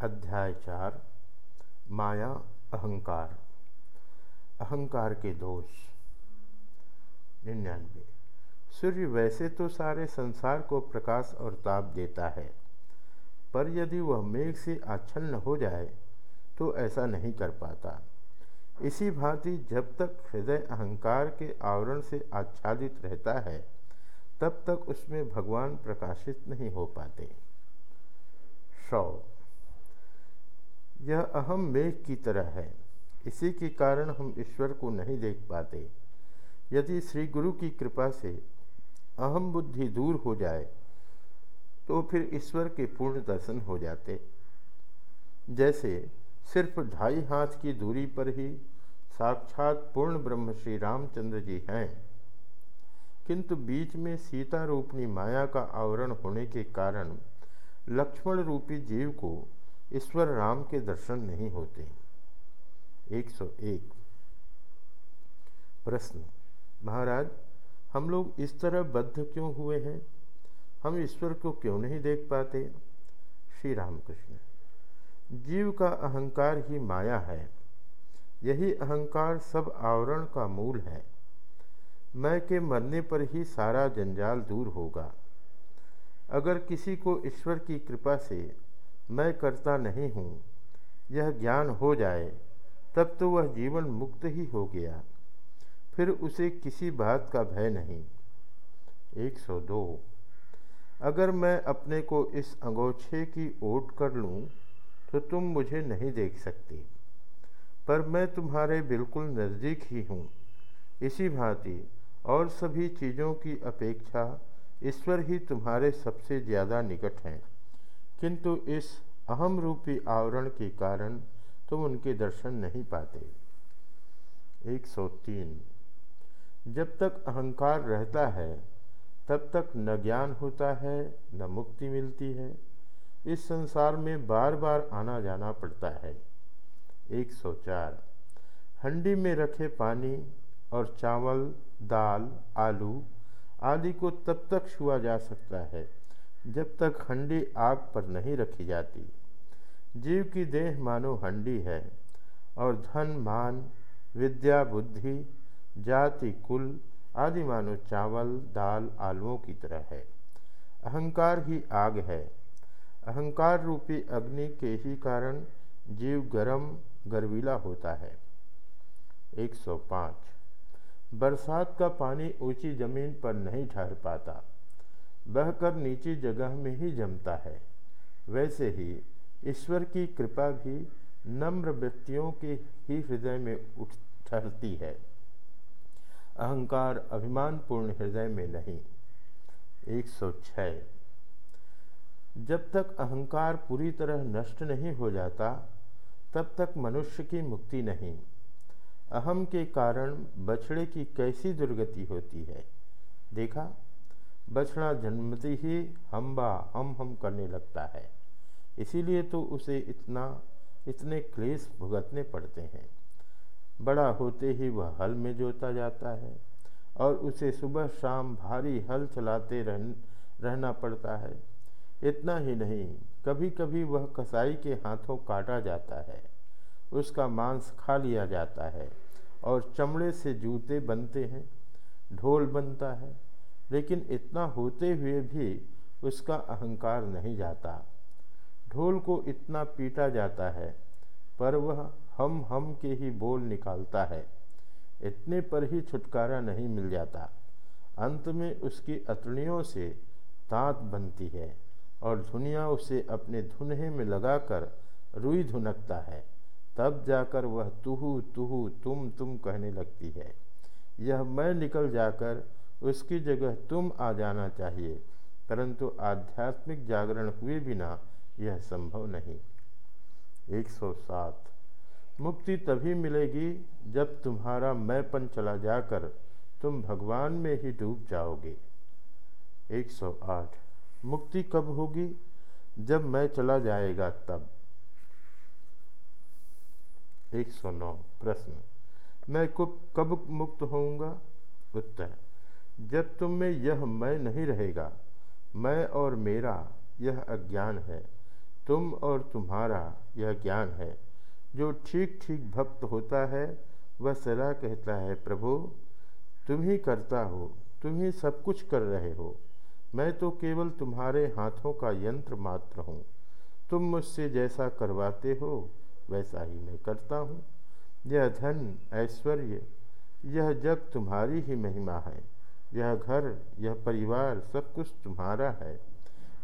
अध्याय चार, माया, अहंकार। अहंकार के दोष। निन्यानवे, सूर्य वैसे तो सारे संसार को प्रकाश और ताप देता है, पर यदि वह मेघ से आच्छन्न हो जाए तो ऐसा नहीं कर पाता। इसी भांति जब तक हृदय अहंकार के आवरण से आच्छादित रहता है, तब तक उसमें भगवान प्रकाशित नहीं हो पाते। सौ यह अहम मेघ की तरह है। इसी के कारण हम ईश्वर को नहीं देख पाते। यदि श्री गुरु की कृपा से अहम बुद्धि दूर हो जाए तो फिर ईश्वर के पूर्ण दर्शन हो जाते। जैसे सिर्फ़ ढाई हाथ की दूरी पर ही साक्षात पूर्ण ब्रह्म श्री रामचंद्र जी हैं, किंतु बीच में सीता रूपणी माया का आवरण होने के कारण लक्ष्मण रूपी जीव को ईश्वर राम के दर्शन नहीं होते। 101 प्रश्न, महाराज, हम लोग इस तरह बद्ध क्यों हुए हैं? हम ईश्वर को क्यों नहीं देख पाते? श्री रामकृष्ण, जीव का अहंकार ही माया है। यही अहंकार सब आवरण का मूल है। मैं के मरने पर ही सारा जंजाल दूर होगा। अगर किसी को ईश्वर की कृपा से मैं करता नहीं हूँ। यह ज्ञान हो जाए, तब तो वह जीवन मुक्त ही हो गया। फिर उसे किसी बात का भय नहीं। 102 अगर मैं अपने को इस अंगोछे की ओट कर लूँ तो तुम मुझे नहीं देख सकते। पर मैं तुम्हारे बिल्कुल नज़दीक ही हूँ। इसी भांति और सभी चीज़ों की अपेक्षा ईश्वर ही तुम्हारे सबसे ज़्यादा निकट हैं। किंतु इस अहम रूपी आवरण के कारण तुम उनके दर्शन नहीं पाते। 103 जब तक अहंकार रहता है, तब तक न ज्ञान होता है, न मुक्ति मिलती है। इस संसार में बार बार आना जाना पड़ता है। 104 हंडी में रखे पानी और चावल, दाल, आलू आदि को तब तक छुआ जा सकता है। जब तक हंडी आग पर नहीं रखी जाती। जीव की देह मानो हंडी है, और धन, मान, विद्या, बुद्धि, जाति, कुल आदि मानो चावल, दाल, आलुओं की तरह है। अहंकार ही आग है। अहंकार रूपी अग्नि के ही कारण जीव गरम, गर्वीला होता है। 105 बरसात का पानी ऊँची ज़मीन पर नहीं ठहर पाता। बहकर नीची जगह में ही जमता है। वैसे ही ईश्वर की कृपा भी नम्र व्यक्तियों के ही हृदय में उठ ठहरती है। अहंकार अभिमानपूर्ण हृदय में नहीं। 106 जब तक अहंकार पूरी तरह नष्ट नहीं हो जाता, तब तक मनुष्य की मुक्ति नहीं। अहम के कारण बछड़े की कैसी दुर्गति होती है? देखा बछड़ा जन्मते ही हम्बा हम हम करने लगता है। इसीलिए तो उसे इतना इतने क्लेश भुगतने पड़ते हैं। बड़ा होते ही वह हल में जोता जाता है और उसे सुबह शाम भारी हल चलाते रह, रहना पड़ता है। इतना ही नहीं कभी कभी वह कसाई के हाथों काटा जाता है। उसका मांस खा लिया जाता है और चमड़े से जूते बनते हैं ढोल बनता है। लेकिन इतना होते हुए भी उसका अहंकार नहीं जाता। ढोल को इतना पीटा जाता है, पर वह हम हम के ही बोल निकालता है। इतने पर ही छुटकारा नहीं मिल जाता। अंत में उसकी अतड़ियों से तांत बनती है और धुनिया उसे अपने धुनहे में लगाकर रुई धुनकता है। तब जाकर वह तुहु तुहु तुम तुम कहने लगती है। यह मैं निकल जाकर उसकी जगह तुम आ जाना चाहिए। परंतु आध्यात्मिक जागरण हुए बिना यह संभव नहीं। 107 मुक्ति तभी मिलेगी जब तुम्हारा मैंपन चला जाकर तुम भगवान में ही डूब जाओगे। 108 मुक्ति कब होगी? जब मैं चला जाएगा तब। 109 प्रश्न। मैं कब मुक्त होऊँगा? उत्तर। जब तुम में यह मैं नहीं रहेगा, मैं और मेरा यह अज्ञान है। तुम और तुम्हारा यह ज्ञान है। जो ठीक ठीक भक्त होता है, वह सदा कहता है, प्रभु, तुम ही करता हो, तुम ही सब कुछ कर रहे हो। मैं तो केवल तुम्हारे हाथों का यंत्र मात्र हूँ। तुम मुझसे जैसा करवाते हो, वैसा ही मैं करता हूँ। यह धन, ऐश्वर्य, यह जग तुम्हारी ही महिमा है। यह घर, यह परिवार सब कुछ तुम्हारा है।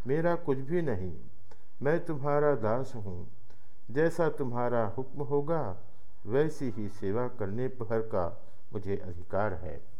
मेरा कुछ भी नहीं, मैं तुम्हारा दास हूँ। जैसा तुम्हारा हुक्म होगा, वैसी ही सेवा करने पर का मुझे अधिकार है।